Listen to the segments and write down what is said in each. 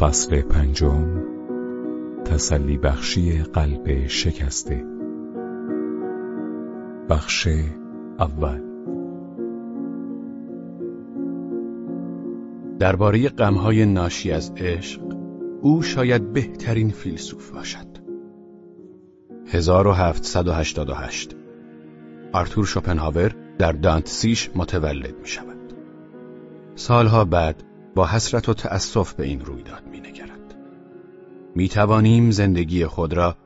فصل پنجم تسلی بخشی قلب شکسته. بخش اول. درباره غمهای ناشی از عشق او شاید بهترین فیلسوف باشد. 1788 آرتور شوپنهاور در دانتسیش متولد می شود سالها بعد با حسرت و تأسف به این رویداد می توانیم زندگی خود را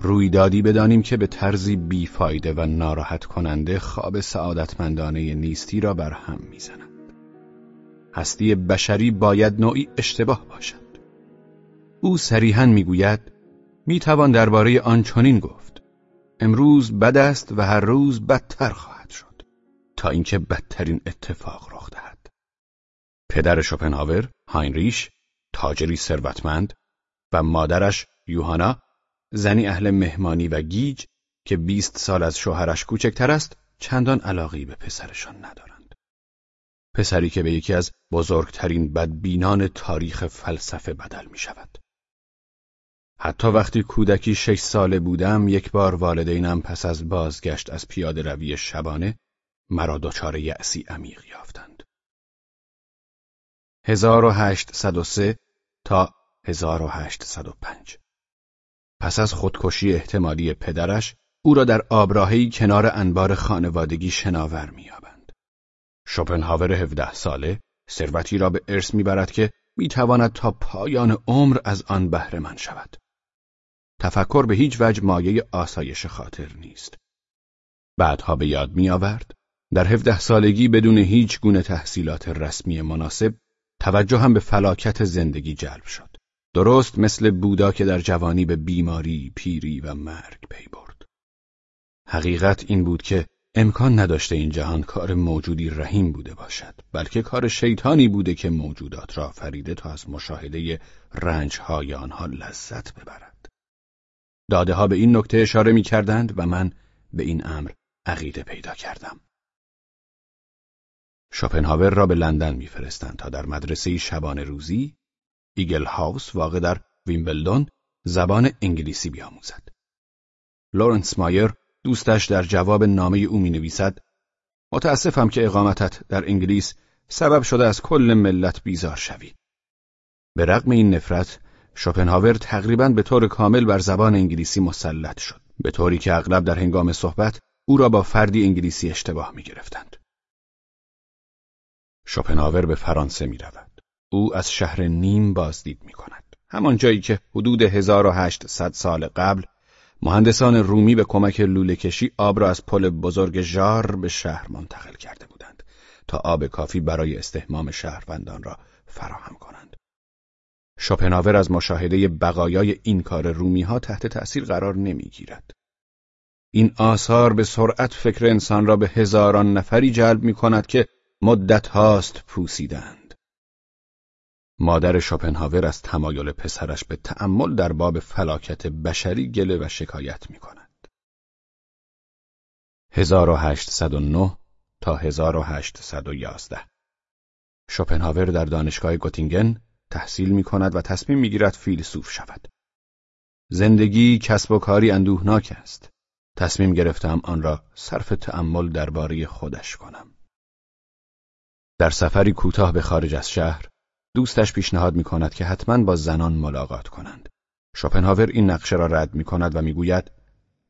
رویدادی بدانیم که به طرزی بیفایده و ناراحت کننده خواب سعادتمندانه نیستی را بر هم می‌زند. هستی بشری باید نوعی اشتباه باشد. او صریحا می‌گوید می‌توان درباره آن چنین گفت امروز بد است و هر روز بدتر خواهد شد تا اینکه بدترین اتفاق رخ دهد پدر شوپنهاور هاینریش تاجری ثروتمند و مادرش یوهانا زنی اهل مهمانی و گیج که بیست سال از شوهرش کوچکتر است چندان علاقی به پسرشان ندارند پسری که به یکی از بزرگترین بدبینان تاریخ فلسفه بدل می شود حتی وقتی کودکی شش ساله بودم یک بار والدینم پس از بازگشت از پیاده روی شبانه مرا دچار یأسی عمیق یافتند. 1803 تا 1805 پس از خودکشی احتمالی پدرش او را در آبراهی کنار انبار خانوادگی شناور می‌یابند. شوپنهاور 17 ساله ثروتی را به ارث می‌برد که می‌تواند تا پایان عمر از آن بهره من شود. تفکر به هیچ وجه مایه آسایش خاطر نیست. بعدها به یاد می آورد در هفده سالگی بدون هیچ گونه تحصیلات رسمی مناسب توجه هم به فلاکت زندگی جلب شد. درست مثل بودا که در جوانی به بیماری، پیری و مرگ پی برد. حقیقت این بود که امکان نداشته این جهان کار موجودی رحیم بوده باشد بلکه کار شیطانی بوده که موجودات را فریده تا از مشاهده رنجهای آنها لذت ببرد. داده ها به این نکته اشاره می کردند و من به این امر عقیده پیدا کردم. شوپنهاور را به لندن میفرستند تا در مدرسه شبانه روزی ایگل هاوس واقع در ویمبلدون زبان انگلیسی بیاموزد. لورنس مایر دوستش در جواب نامه او می نویسد متاسفم که اقامتت در انگلیس سبب شده از کل ملت بیزار شوی. به رغم این نفرت شوپنهاور تقریبا به طور کامل بر زبان انگلیسی مسلط شد به طوری که اغلب در هنگام صحبت او را با فردی انگلیسی اشتباه می گرفتند. شوپنهاور به فرانسه می رود. او از شهر نیم بازدید می کند. همان جایی که حدود 1800 سال قبل مهندسان رومی به کمک لوله کشی آب را از پل بزرگ ژار به شهر منتقل کرده بودند تا آب کافی برای استحمام شهروندان را فراهم کنند. شوپنهاور از مشاهده بقایای این کار رومی ها تحت تأثیر قرار نمی‌گیرد. این آثار به سرعت فکر انسان را به هزاران نفری جلب می کند که مدت هاست پوسیدند. مادر شوپنهاور از تمایل پسرش به تأمل در باب فلاکت بشری گله و شکایت می کند. 1809 تا 1811 شوپنهاور در دانشگاه گوتینگن تحصیل می کند و تصمیم می گیرد فیلسوف شود. زندگی کسب و کاری اندوهناک است. تصمیم گرفتم آن را صرف تأمل درباره خودش کنم. در سفری کوتاه به خارج از شهر، دوستش پیشنهاد می کند که حتما با زنان ملاقات کنند. شوپنهاور این نقشه را رد می کند و می گوید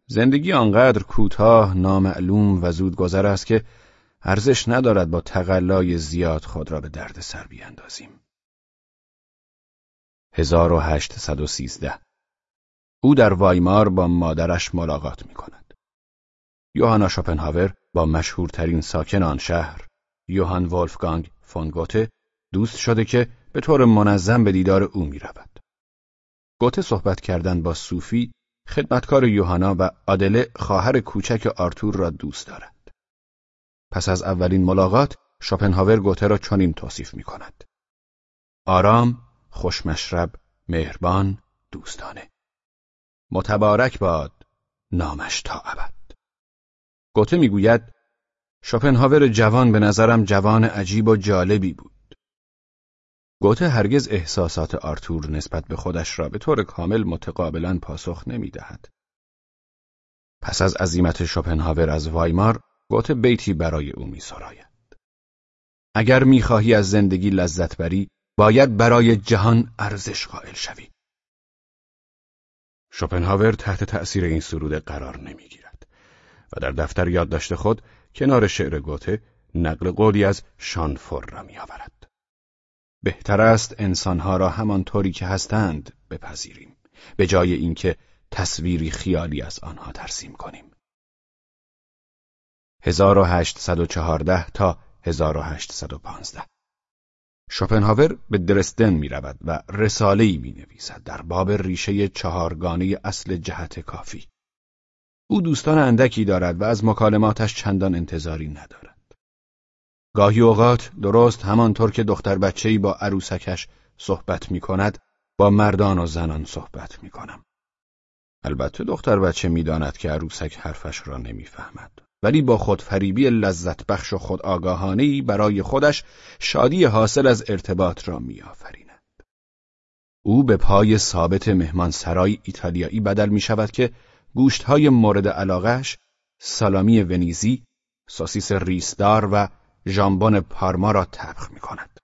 زندگی آنقدر کوتاه، نامعلوم و زود گذر است که ارزش ندارد با تقلای زیاد خود را به درد سر بیاندازیم. 1813 او در وایمار با مادرش ملاقات می کند. یوهانا شوپنهاور با مشهورترین ساکن آن شهر یوهان ولفگانگ فون گوته دوست شده که به طور منظم به دیدار او می رود. گوته صحبت کردن با صوفی خدمتکار یوهانا و آدله خواهر کوچک آرتور را دوست دارد. پس از اولین ملاقات شوپنهاور گوته را چنین توصیف می کند. آرام خوشمشرب، مهربان، دوستانه. متبارک باد نامش تا ابد. گوته می‌گوید شوپنهاور جوان به نظرم جوان عجیب و جالبی بود. گوته هرگز احساسات آرتور نسبت به خودش را به طور کامل متقابلا پاسخ نمی دهد. پس از عظیمت شوپنهاور از وایمار گوته بیتی برای او می سراید. اگر می‌خواهی از زندگی لذت بری باید برای جهان ارزش قائل شوی. شوپنهاور تحت تأثیر این سروده قرار نمی‌گیرد و در دفتر یادداشت خود کنار شعر گوته نقل قولی از شانفور را میآورد. بهتر است انسانها را همانطوری که هستند بپذیریم به جای اینکه تصویری خیالی از آنها ترسیم کنیم. 1814 تا 1815 شوپنهاور به درستن می رود و رساله‌ای می نویسد در باب ریشه چهارگانه اصل جهت کافی. او دوستان اندکی دارد و از مکالماتش چندان انتظاری ندارد. گاهی اوقات درست همانطور که دختر بچه‌ای با عروسکش صحبت می کند با مردان و زنان صحبت می کنم. البته دختر بچه می داند که عروسک حرفش را نمی‌فهمد. ولی با خودفریبی لذت بخش و خود آگاهانهی برای خودش شادی حاصل از ارتباط را میآفریند. او به پای ثابت مهمانسرای ایتالیایی بدل می شود که گوشتهای مورد علاقش سالامی ونیزی، ساسیس ریسدار و ژامبون پارما را طبخ می کند.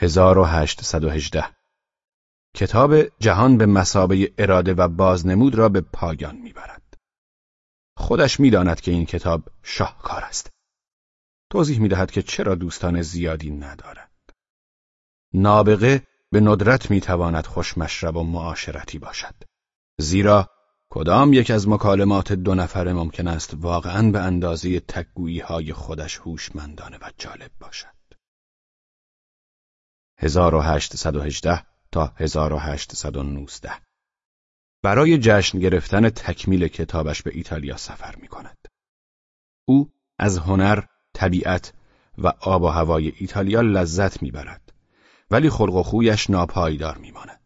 1818 کتاب جهان به مسابه اراده و بازنمود را به پایان می‌برد. خودش می‌داند که این کتاب شاهکار است. توضیح می‌دهد که چرا دوستان زیادی ندارد. نابغه به ندرت می‌تواند خوشمشرب و معاشرتی باشد. زیرا کدام یک از مکالمات دو نفره ممکن است واقعا به اندازه تکگویی های خودش هوشمندانه و جالب باشد. 1818 تا 1819 برای جشن گرفتن تکمیل کتابش به ایتالیا سفر می کند. او از هنر، طبیعت و آب و هوای ایتالیا لذت می‌برد ولی خلق و خویش ناپایدار میماند.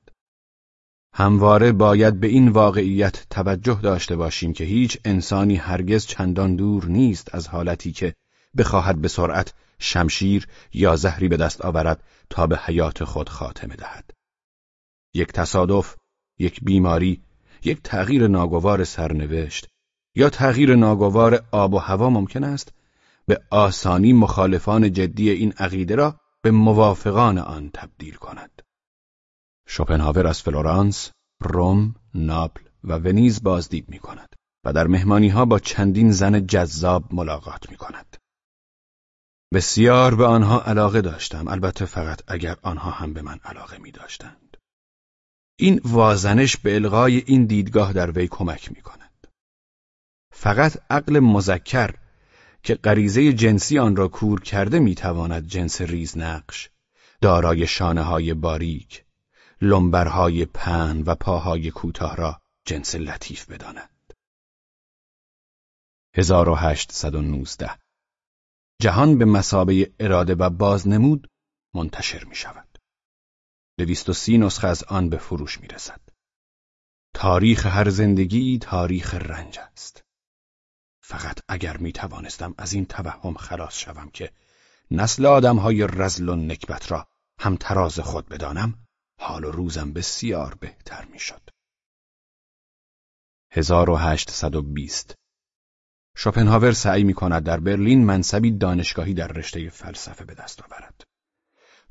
همواره باید به این واقعیت توجه داشته باشیم که هیچ انسانی هرگز چندان دور نیست از حالتی که بخواهد به سرعت شمشیر یا زهری به دست آورد تا به حیات خود خاتمه دهد. یک تصادف یک بیماری، یک تغییر ناگوار سرنوشت یا تغییر ناگوار آب و هوا ممکن است به آسانی مخالفان جدی این عقیده را به موافقان آن تبدیل کند. شوپنهاور از فلورانس، روم، ناپل و ونیز بازدید می کند و در مهمانی ها با چندین زن جذاب ملاقات می کند. بسیار به آنها علاقه داشتم البته فقط اگر آنها هم به من علاقه می داشتند. این وازنش به الغای این دیدگاه در وی کمک می کند. فقط عقل مذکر که غریزه جنسی آن را کور کرده می‌تواند جنس ریز نقش، دارای شانه های باریک، لنبرهای پهن و پاهای کوتاه را جنس لطیف بداند. 1819 جهان به مسابه اراده و بازنمود منتشر می شود. دویست و سی نسخه از آن به فروش می رسد. تاریخ هر زندگی تاریخ رنج است. فقط اگر می توانستم از این توهم خلاص شوم که نسل آدم های رزل و نکبت را هم تراز خود بدانم حال و روزم بسیار بهتر می شد. 1820 شوپنهاور سعی می کند در برلین منصبی دانشگاهی در رشته فلسفه به دست آورد.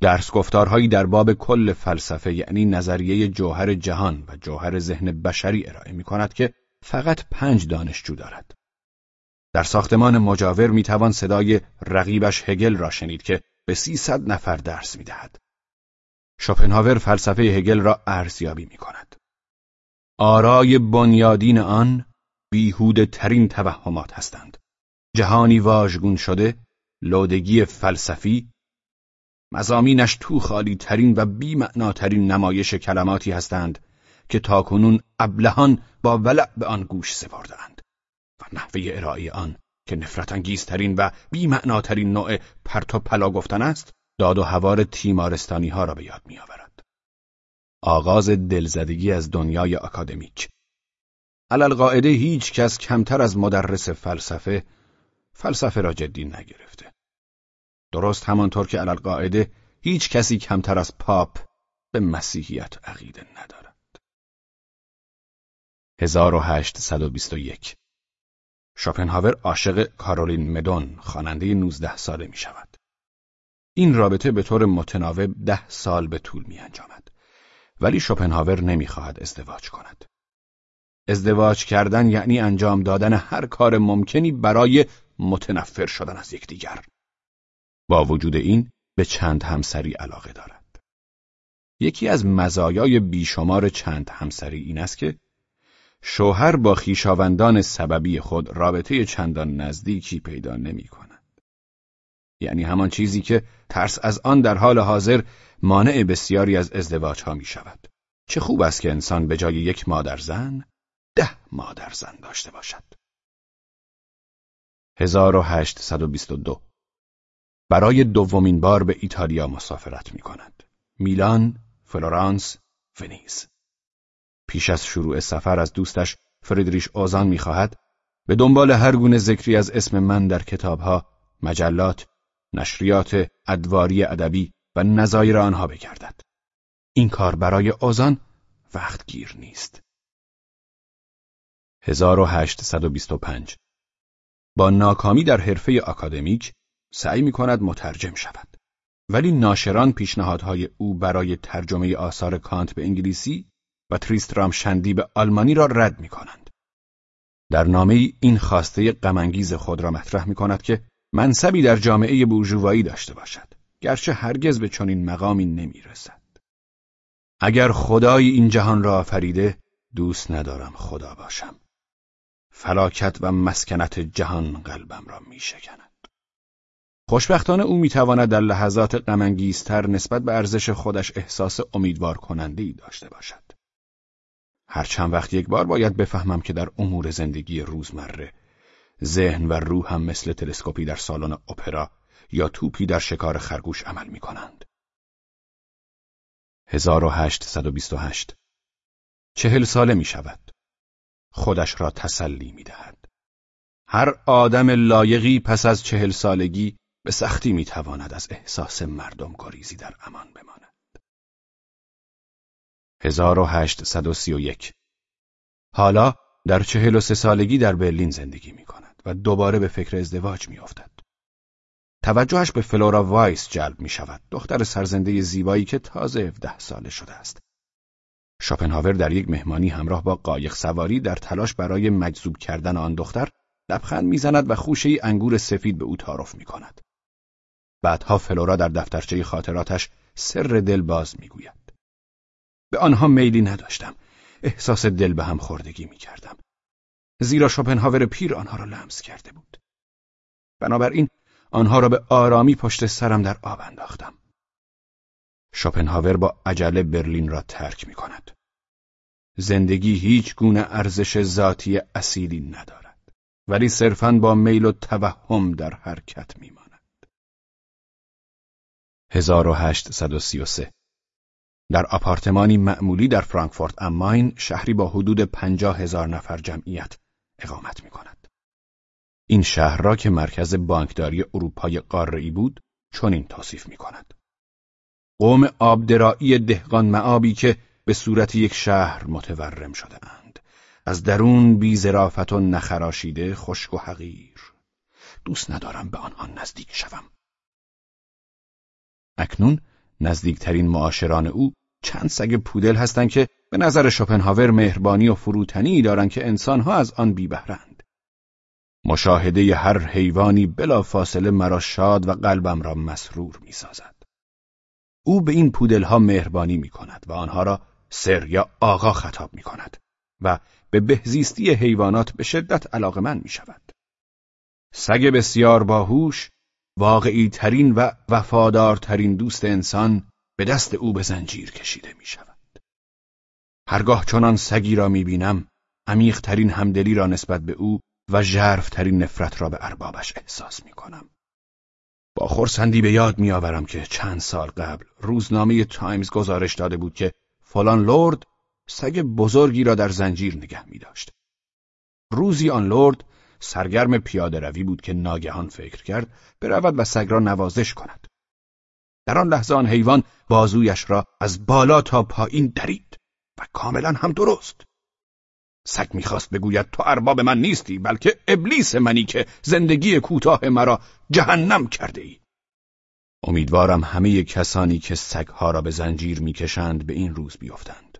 درس گفتارهایی در باب کل فلسفه یعنی نظریه جوهر جهان و جوهر ذهن بشری ارائه می کند که فقط پنج دانشجو دارد. در ساختمان مجاور می توان صدای رقیبش هگل را شنید که به سیصد نفر درس می دهد. شوپنهاور فلسفه هگل را ارزیابی می کند. آرای بنیادین آن بیهوده ترین توهمات هستند. جهانی واژگون شده، لودگی فلسفی مزامینش تو خالی ترین و بی معناترین نمایش کلماتی هستند که تاکنون ابلهان با ولع به آن گوش سپردهاند و نحوه ارائه آن که نفرت انگیزترین و بی معناترین نوع پرت و پلا گفتن است داد و هوار تیمارستانی ها را به یاد می آورد. آغاز دلزدگی از دنیای اکادمیک علالقاعده هیچ کس کمتر از مدرس فلسفه فلسفه را جدی نگرفته درست همانطور که علالقاعده هیچ کسی کمتر از پاپ به مسیحیت عقیده ندارد. 1821 شوپنهاور عاشق کارولین مدون خواننده 19 ساله می شود. این رابطه به طور متناوب ده سال به طول می انجامد. ولی شوپنهاور نمی‌خواهد ازدواج کند. ازدواج کردن یعنی انجام دادن هر کار ممکنی برای متنفر شدن از یکدیگر. با وجود این به چند همسری علاقه دارد. یکی از مزایای بیشمار چند همسری این است که شوهر با خیشاوندان سببی خود رابطه چندان نزدیکی پیدا نمی کند. یعنی همان چیزی که ترس از آن در حال حاضر مانع بسیاری از ازدواج ها می شود. چه خوب است که انسان به جای یک مادر زن ده مادر زن داشته باشد. 1822 برای دومین بار به ایتالیا مسافرت می کند. میلان، فلورانس، ونیز. پیش از شروع سفر از دوستش فریدریش اوزان می‌خواهد به دنبال هر گونه ذکری از اسم من در کتابها، مجلات، نشریات ادواری ادبی و نظایر آنها بگردد. این کار برای اوزان وقت گیر نیست. 1825 با ناکامی در حرفه آکادمیک سعی می کند مترجم شود. ولی ناشران پیشنهادهای او برای ترجمه آثار کانت به انگلیسی و تریسترام شندی به آلمانی را رد می کنند. در نامه این خواسته غمانگیز خود را مطرح می کند که منصبی در جامعه بورژوایی داشته باشد گرچه هرگز به چنین مقامی نمی رسد. اگر خدای این جهان را آفریده دوست ندارم خدا باشم. فلاکت و مسکنت جهان قلبم را می شکند. خوشبختانه او می‌تواند در لحظات غمانگیزتر نسبت به ارزش خودش احساس امیدوار کننده داشته باشد. هر چند وقت یک بار باید بفهمم که در امور زندگی روزمره ذهن و روح هم مثل تلسکوپی در سالن اپرا یا توپی در شکار خرگوش عمل می کنند. 1828 چهل ساله می شود. خودش را تسلی می دهد. هر آدم لایقی پس از چهل سالگی به سختی می تواند از احساس مردم گریزی در امان بماند. 1831 حالا در چهل و سه سالگی در برلین زندگی می کند و دوباره به فکر ازدواج می افتد. توجهش به فلورا وایس جلب می شود دختر سرزنده زیبایی که تازه 17 ساله شده است. شوپنهاور در یک مهمانی همراه با قایق سواری در تلاش برای مجذوب کردن آن دختر لبخند می‌زند و خوشه ای انگور سفید به او تعارف می کند. بعدها فلورا در دفترچه خاطراتش سر دل باز می‌گوید. به آنها میلی نداشتم. احساس دل به هم خوردگی می کردم. زیرا شوپنهاور پیر آنها را لمس کرده بود. بنابراین آنها را به آرامی پشت سرم در آب انداختم. شوپنهاور با عجله برلین را ترک می کند. زندگی هیچ گونه ارزش ذاتی اصیلی ندارد ولی صرفاً با میل و توهم در حرکت می ماند. 1833 در آپارتمانی معمولی در فرانکفورت اماین شهری با حدود پنجاه هزار نفر جمعیت اقامت می کند. این شهر را که مرکز بانکداری اروپای قاره‌ای بود چنین توصیف می کند. قوم آبدرائی دهقان معابی که به صورت یک شهر متورم شده اند. از درون بی زرافت و نخراشیده خشک و حقیر. دوست ندارم به آنها نزدیک شوم. اکنون نزدیکترین معاشران او چند سگ پودل هستند که به نظر شوپنهاور مهربانی و فروتنی دارند که انسانها از آن بیبهرند. مشاهده هر حیوانی بلا فاصله مرا شاد و قلبم را مسرور می سازد. او به این پودلها مهربانی می کند و آنها را سر یا آقا خطاب می کند و به بهزیستی حیوانات به شدت علاقمند می شود. سگ بسیار باهوش واقعی ترین و وفادارترین دوست انسان به دست او به زنجیر کشیده می شود. هرگاه چنان سگی را می بینم عمیقترین همدلی را نسبت به او و ترین نفرت را به اربابش احساس می کنم. با خورسندی به یاد می آورم که چند سال قبل روزنامه تایمز گزارش داده بود که فلان لرد سگ بزرگی را در زنجیر نگه می داشت. روزی آن لرد سرگرم پیاده روی بود که ناگهان فکر کرد برود و سگ را نوازش کند. در آن لحظه آن حیوان بازویش را از بالا تا پایین درید و کاملا هم درست سگ می‌خواست بگوید تو ارباب من نیستی بلکه ابلیس منی که زندگی کوتاه مرا جهنم کرده ای. امیدوارم همه کسانی که سگها را به زنجیر می‌کشند به این روز بیفتند.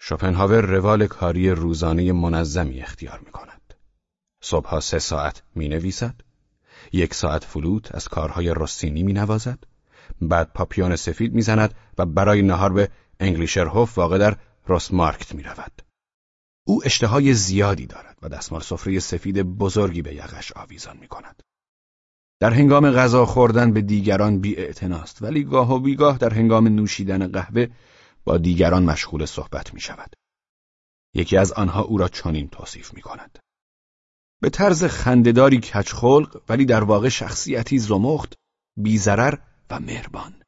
شوپنهاور روال کاری روزانه منظمی اختیار می کند. صبحها سه ساعت می نویسد. یک ساعت فلوت از کارهای رستینی می نوازد. بعد پاپیون سفید می زند و برای نهار به انگلیشرهوف واقع در مارکت می رود. او اشتهای زیادی دارد و دستمال سفره سفید بزرگی به یقش آویزان می کند. در هنگام غذا خوردن به دیگران بی ولی گاه و بیگاه در هنگام نوشیدن قهوه با دیگران مشغول صحبت می شود. یکی از آنها او را چنین توصیف می کند. به طرز خندهداری کچخلق ولی در واقع شخصیتی زمخت، بیزرر و مهربان.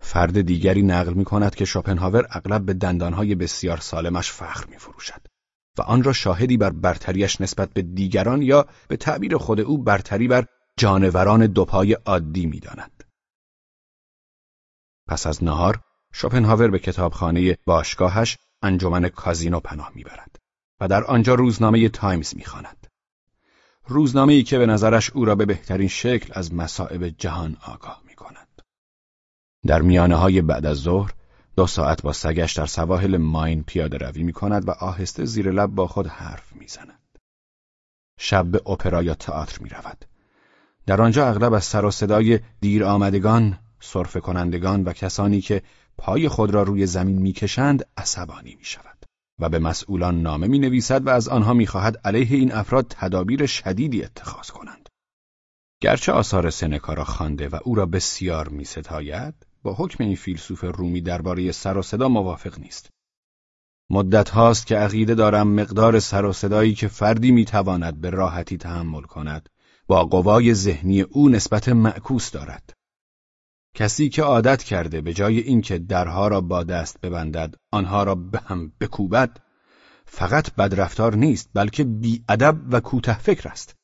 فرد دیگری نقل می کند که شوپنهاور اغلب به دندانهای بسیار سالمش فخر می فروشد و آن را شاهدی بر برتریش نسبت به دیگران یا به تعبیر خود او برتری بر جانوران دوپای عادی می داند. پس از نهار شوپنهاور به کتابخانه باشگاهش انجمن کازینو پناه می‌برد و در آنجا روزنامه تایمز می‌خواند. روزنامه‌ای که به نظرش او را به بهترین شکل از مصائب جهان آگاه می کند. در میانه های بعد از ظهر دو ساعت با سگش در سواحل ماین پیاده روی می کند و آهسته زیر لب با خود حرف می زند. شب به اپرا یا تئاتر می رود. در آنجا اغلب از سر و صدای دیر آمدگان، صرف کنندگان و کسانی که پای خود را روی زمین می‌کشند عصبانی می شود و به مسئولان نامه می نویسد و از آنها می خواهد علیه این افراد تدابیر شدیدی اتخاذ کنند. گرچه آثار سنکا را خوانده و او را بسیار می ستاید، با حکم این فیلسوف رومی درباره سر و صدا موافق نیست. مدت هاست که عقیده دارم مقدار سر و صدایی که فردی می‌تواند به راحتی تحمل کند با قوای ذهنی او نسبت معکوس دارد. کسی که عادت کرده به جای اینکه درها را با دست ببندد آنها را به هم بکوبد فقط بدرفتار نیست بلکه بیادب و کوته فکر است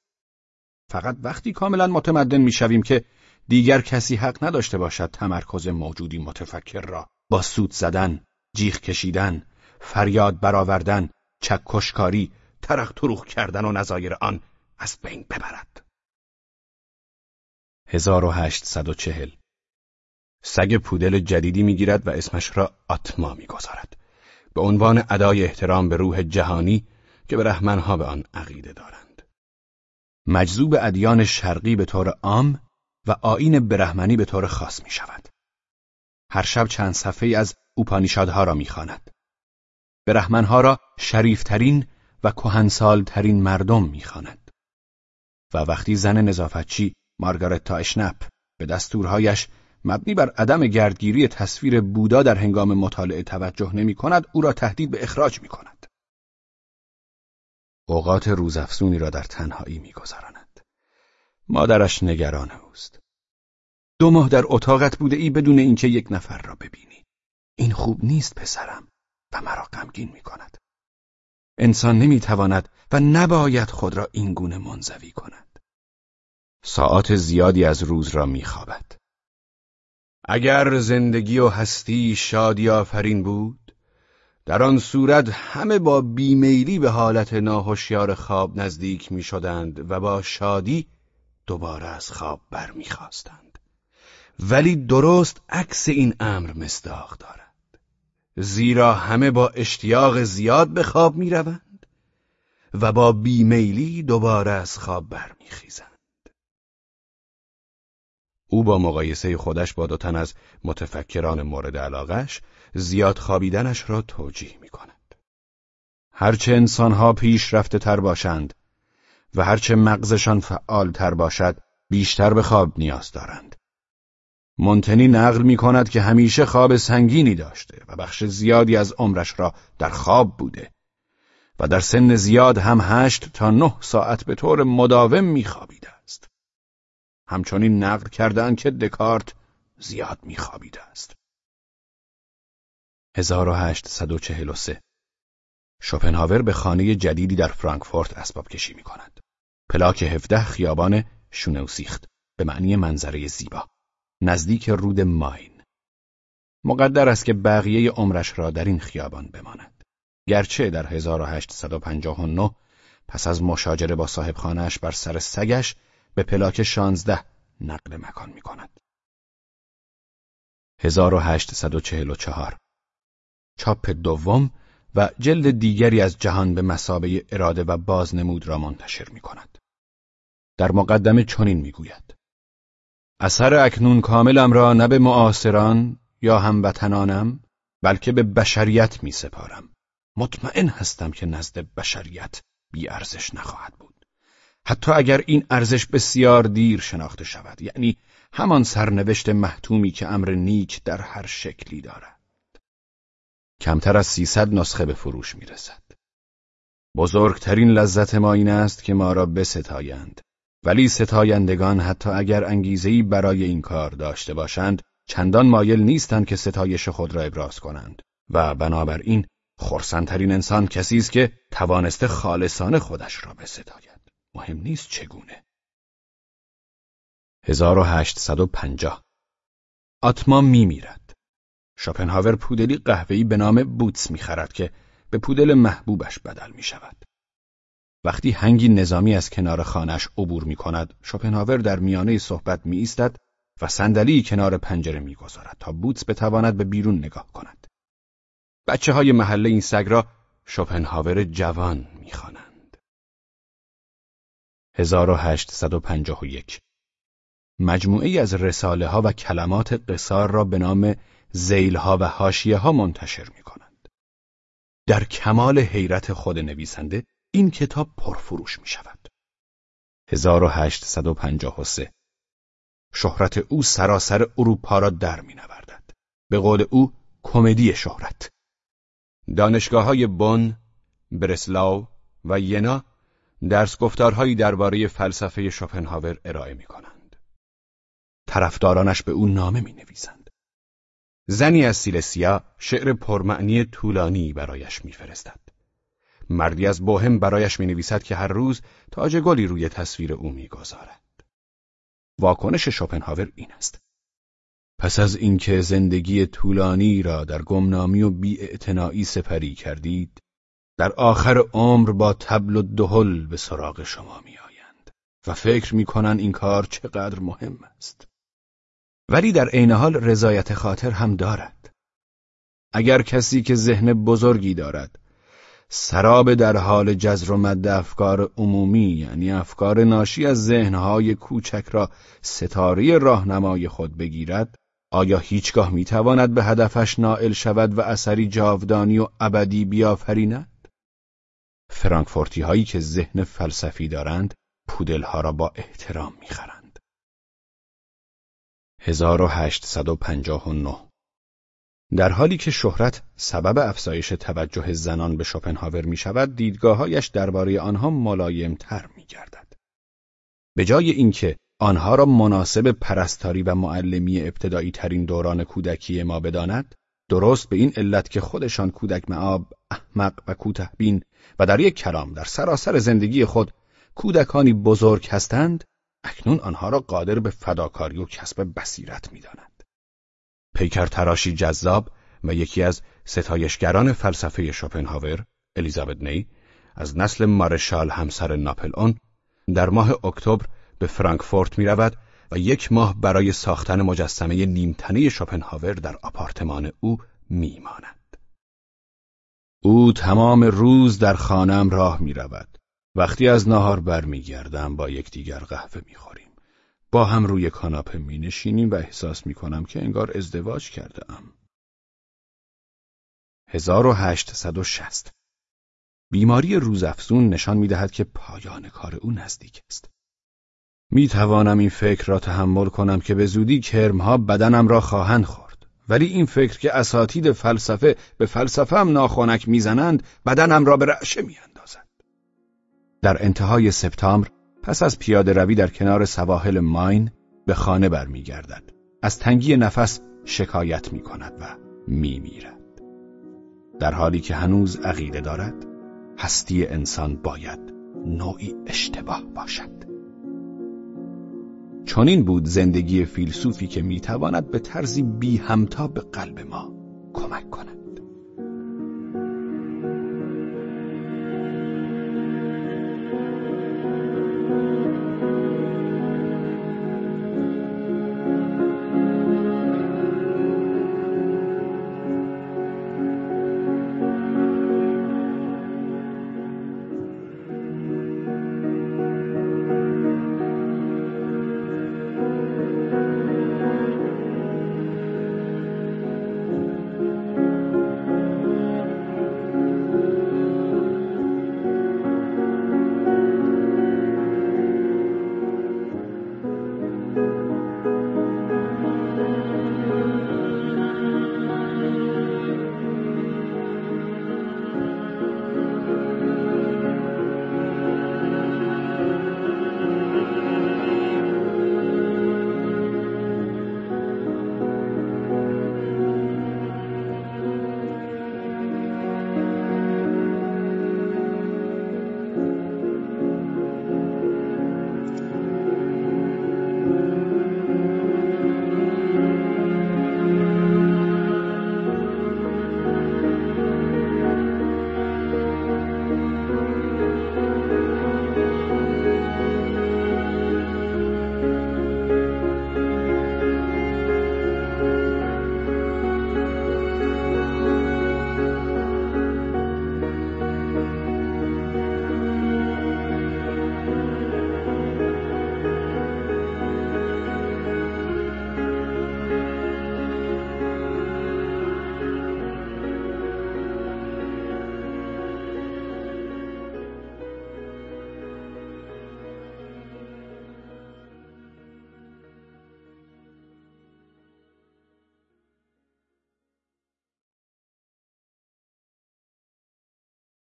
فقط وقتی کاملا متمدن می‌شویم که دیگر کسی حق نداشته باشد تمرکز موجودی متفکر را با سود زدن، جیغ کشیدن، فریاد برآوردن، چکشکاری، ترق تروخ کردن و نظایر آن از بین ببرد. 1840 سگ پودل جدیدی می‌گیرد و اسمش را آتما می‌گذارد به عنوان ادای احترام به روح جهانی که به رحمنها به آن عقیده دارند مجذوب ادیان شرقی به طور عام و آین برهمنی به طور خاص می شود. هر شب چند صفحه از اوپانیشادها را می‌خواند. برهمنها را شریفترین و کهنسالترین مردم می‌خواند. و وقتی زن نظافتچی مارگارتا اشنپ به دستورهایش مبنی بر عدم گردگیری تصویر بودا در هنگام مطالعه توجه نمی کند او را تهدید به اخراج می کند. اوقات روزافزونی را در تنهایی می گذراند. مادرش نگران اوست. دو ماه در اتاقت بوده ای بدون اینکه یک نفر را ببینی. این خوب نیست پسرم و مرا غمگین می کند. انسان نمی تواند و نباید خود را این گونه منزوی کند. ساعات زیادی از روز را می خوابد. اگر زندگی و هستی شادی آفرین بود در آن صورت همه با بیمیلی به حالت ناهوشیار خواب نزدیک می شدند و با شادی دوباره از خواب برمیخواستند. ولی درست عکس این امر مصداق دارد. زیرا همه با اشتیاق زیاد به خواب می روند و با بیمیلی دوباره از خواب برمیخیزند. او با مقایسه خودش با دو تن از متفکران مورد علاقش زیاد خوابیدنش را توجیه می کند. هرچه انسانها پیشرفته تر باشند و هرچه مغزشان فعال تر باشد بیشتر به خواب نیاز دارند. منتنی نقل می کند که همیشه خواب سنگینی داشته و بخش زیادی از عمرش را در خواب بوده و در سن زیاد هم هشت تا نه ساعت به طور مداوم می خوابیده. همچنین نقل کردند که دکارت زیاد میخوابیده است. 1843 شوپنهاور به خانه جدیدی در فرانکفورت اسباب کشی می کند. پلاک 17 خیابان شونوسیخت به معنی منظره زیبا نزدیک رود ماین مقدر است که بقیه عمرش را در این خیابان بماند گرچه در 1859 پس از مشاجره با صاحب خانهش بر سر سگش به پلاک شانزده نقل مکان می کند. 1844 چاپ دوم و جلد دیگری از جهان به مسابه اراده و بازنمود را منتشر می کند. در مقدمه چنین می گوید. اثر اکنون کاملم را نه به معاصران یا هموطنانم بلکه به بشریت می سپارم. مطمئن هستم که نزد بشریت بی ارزش نخواهد بود. حتی اگر این ارزش بسیار دیر شناخته شود یعنی همان سرنوشت محتومی که امر نیک در هر شکلی دارد. کمتر از سیصد نسخه به فروش می رسد. بزرگترین لذت ما این است که ما را بستایند ولی ستایندگان حتی اگر انگیزه‌ای برای این کار داشته باشند چندان مایل نیستند که ستایش خود را ابراز کنند و بنابراین خرسندترین انسان کسی است که توانسته خالصانه خودش را بستاید مهم نیست چگونه 1850 آتما می میرد شوپنهاور پودلی قهوه‌ای به نام بوتس می‌خرد که به پودل محبوبش بدل می شود. وقتی هنگی نظامی از کنار خانش عبور می کند، شوپنهاور در میانه صحبت می ایستد و صندلی کنار پنجره می گذارد تا بوتس بتواند به بیرون نگاه کند. بچه های محله این سگ را شوپنهاور جوان می خوانند. 1851 مجموعه از رساله ها و کلمات قصار را به نام زیل ها و حاشیه ها منتشر می کنند. در کمال حیرت خود نویسنده این کتاب پرفروش می شود. 1853 شهرت او سراسر اروپا را در می نوردد. به قول او کمدی شهرت. دانشگاه های بن، برسلاو و ینا درس گفتارهایی درباره فلسفه شوپنهاور ارائه می کنند. طرفدارانش به او نامه می نویسند. زنی از سیلسیا شعر پرمعنی طولانی برایش میفرستد. مردی از بوهم برایش می نویسد که هر روز تاج گلی روی تصویر او می‌گذارد. واکنش شوپنهاور این است. پس از اینکه زندگی طولانی را در گمنامی و بیاعتنایی سپری کردید، در آخر عمر با تبل و دهل به سراغ شما میآیند و فکر می‌کنند این کار چقدر مهم است. ولی در عین حال رضایت خاطر هم دارد. اگر کسی که ذهن بزرگی دارد سراب در حال جزر و مد افکار عمومی یعنی افکار ناشی از ذهنهای کوچک را ستاره راهنمای خود بگیرد آیا هیچگاه می‌تواند به هدفش نائل شود و اثری جاودانی و ابدی بیافریند؟ فرانکفورتی هایی که ذهن فلسفی دارند پودلها را با احترام می‌خرند. 1859 در حالی که شهرت سبب افزایش توجه زنان به شوپنهاور می شود، دیدگاههایش درباره آنها ملایمتر می گردد. به جای اینکه آنها را مناسب پرستاری و معلمی ابتدایی ترین دوران کودکی ما بداند، درست به این علت که خودشان کودک معاب، احمق و کوتهبین و در یک کلام در سراسر زندگی خود کودکانی بزرگ هستند، اکنون آنها را قادر به فداکاری و کسب بصیرت می‌داند. پیکر تراشی جذاب و یکی از ستایشگران فلسفه شوپنهاور الیزابت نی از نسل مارشال همسر ناپلئون در ماه اکتبر به فرانکفورت می رود و یک ماه برای ساختن مجسمه نیمتنه شوپنهاور در آپارتمان او می ماند. او تمام روز در خانم راه می رود. وقتی از نهار برمیگردم با یکدیگر قهوه می خوریم. با هم روی کاناپه می نشینیم و احساس می کنم که انگار ازدواج کرده ام. 1860 بیماری روزافزون نشان می دهد که پایان کار او نزدیک است. می توانم این فکر را تحمل کنم که به زودی کرمها بدنم را خواهند خورد. ولی این فکر که اساتید فلسفه به فلسفه هم ناخونک می‌زنند بدنم را به رعشه می اندازد. در انتهای سپتامبر پس از پیاده روی در کنار سواحل ماین به خانه برمیگردد. از تنگی نفس شکایت می کند و می میرد. در حالی که هنوز عقیده دارد هستی انسان باید نوعی اشتباه باشد. چنین بود زندگی فیلسوفی که می‌تواند به طرزی بی همتا به قلب ما کمک کند.